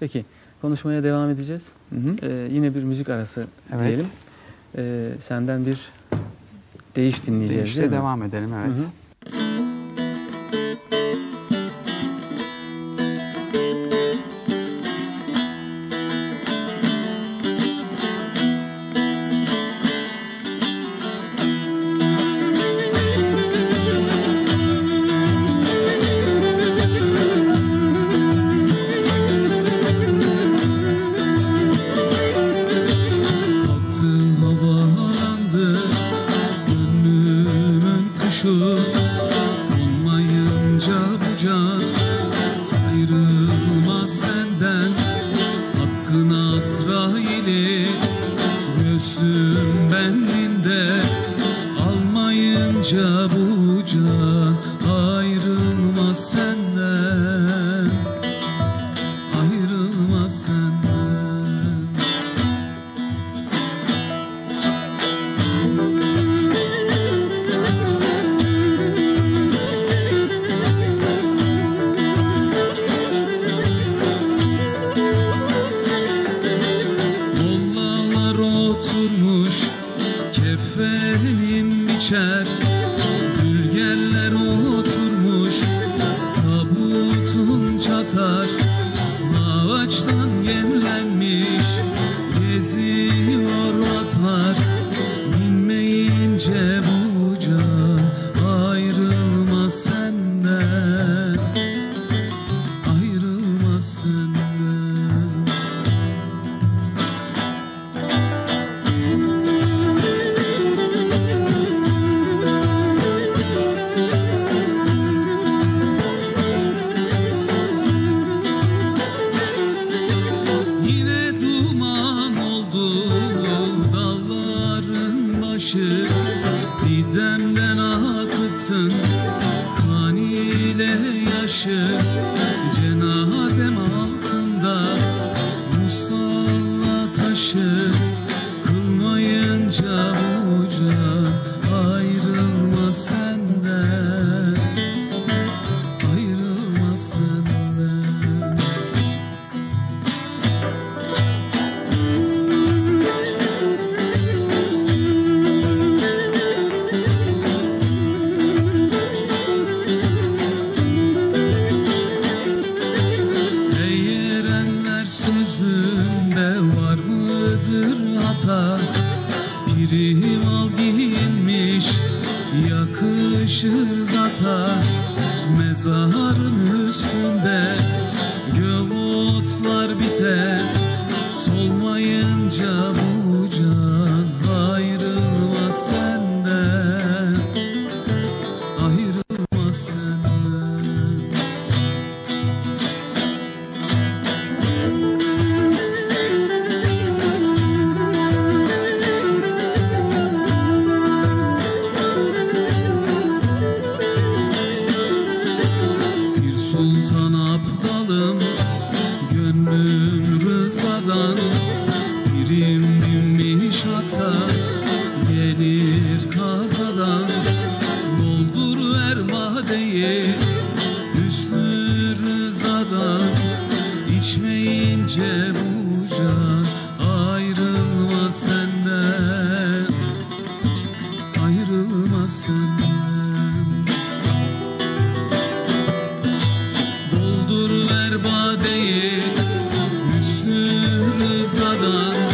Peki konuşmaya devam edeceğiz. Hı hı. Ee, yine bir müzik arası Evet. diyelim. Ee, senden bir değiş dinleyeceğiz İşte değil mi? devam edelim evet. Hı hı. Can Ayrılmaz senden Hakkın Azrail'i Göğsüm bendinde Almayınca bu biçer Gülgeller oturmuş tabutun çatar. Ağaçtan yemlenmiş geziyor başı Didemden akıttın. Kan ile yaşı Cenazem altında yakışır zata Mezarın üstünde gövotlar biter sultan aptalım Gönlüm rızadan Birim binmiş ata Gelir kazadan. Doldur ver madeyi Hüsnü rızadan İçmeyince bu rızadan